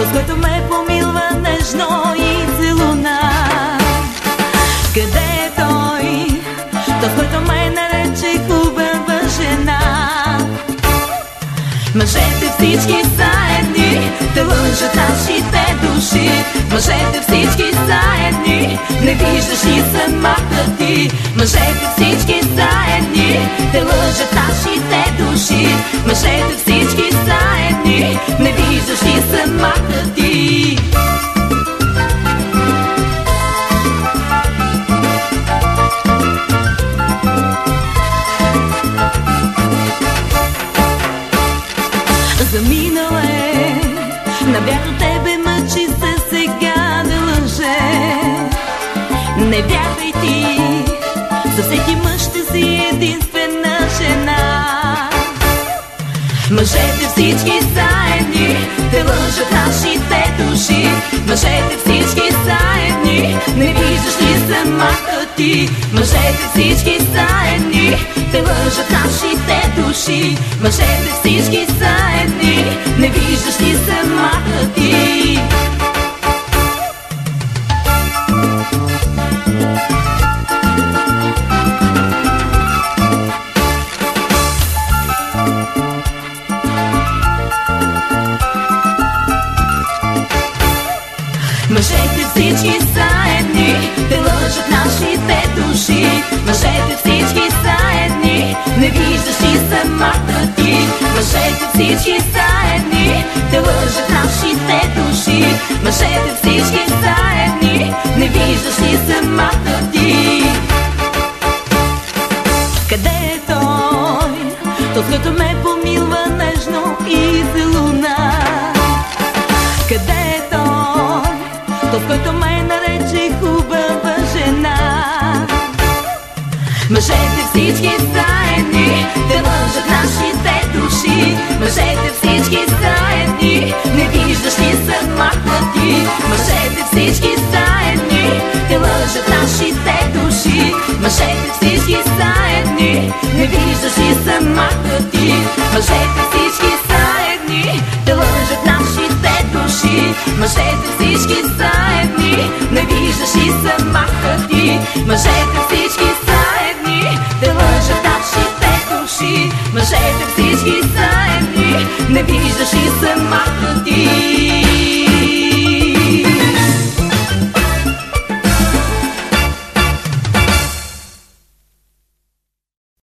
С който ме помилва нежно и целуна. Къде е той? С който ме нарече хубава жена. Мъжете всички са едни, те лъжат нашите души. Мъжете всички са едни, не виждаш и самата ти. Мъжете всички са едни, те лъжат нашите души. Мъжете всички Заминал е, навярно тебе мъчи се сега да лъже. Не вярвай ти, за всеки мъж ще си единствена жена. Мъжете всички са едни, те лъжат нашите души. Мъжете всички са едни, не виждаш ли самата ти. Мъжете всички са едни, те лъжат нашите души. Мъжете всички са едни, не виждаш ли самата ти. Мъжете всички са едни, те лъжат нашите души. Мъжете всички са едни, не виждаш и самата ти. Мъжете всички са едни, те лъжат нашите души. Мъжете всички са едни, не виждаш и самата ти. Къде е той? С който ме помилва нежно и целуна. Къде? С който ме нарече хубава жена. Мъжете всички са едни, те лъжат нашите души. Мъжете всички са едни, не виждаш ли самата ти. Мъжете всички са едни, те лъжат нашите души. Мъжете всички са едни, не виждаш ли самата ти. Мъжете всички са едни, те лъжат нашите души. Мъжете всички са едни, не виждаш ли самата ти. Мъжете всички са едни, те лъжат нашите души. Мъжете всички са едни, не виждаш ли самата ти.